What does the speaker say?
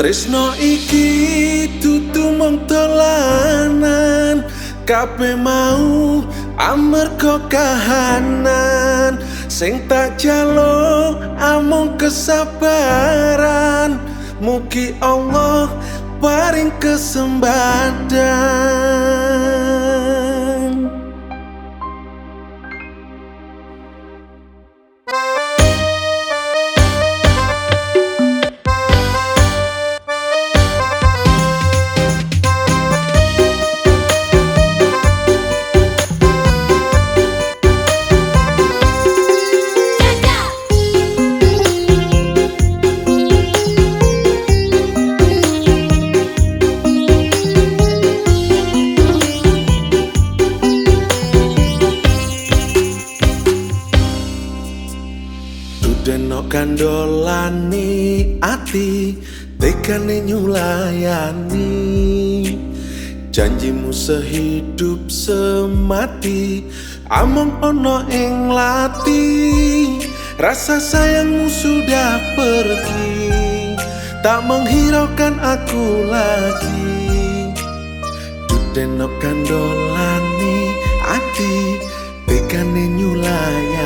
Tresno iki tutu mung dolanan Kabeh mau amarga kahanan. Sing tak jalo amung kesabaran. Mugi Allah paring kesempatan Dudeno kandolani ati Tekane nyulayani. Janjimu sehidup semati Among ono ing lati. Rasa sayangmu sudah pergi Tak menghiraukan aku lagi. Dudeno kandolani ati Tekane nyulayani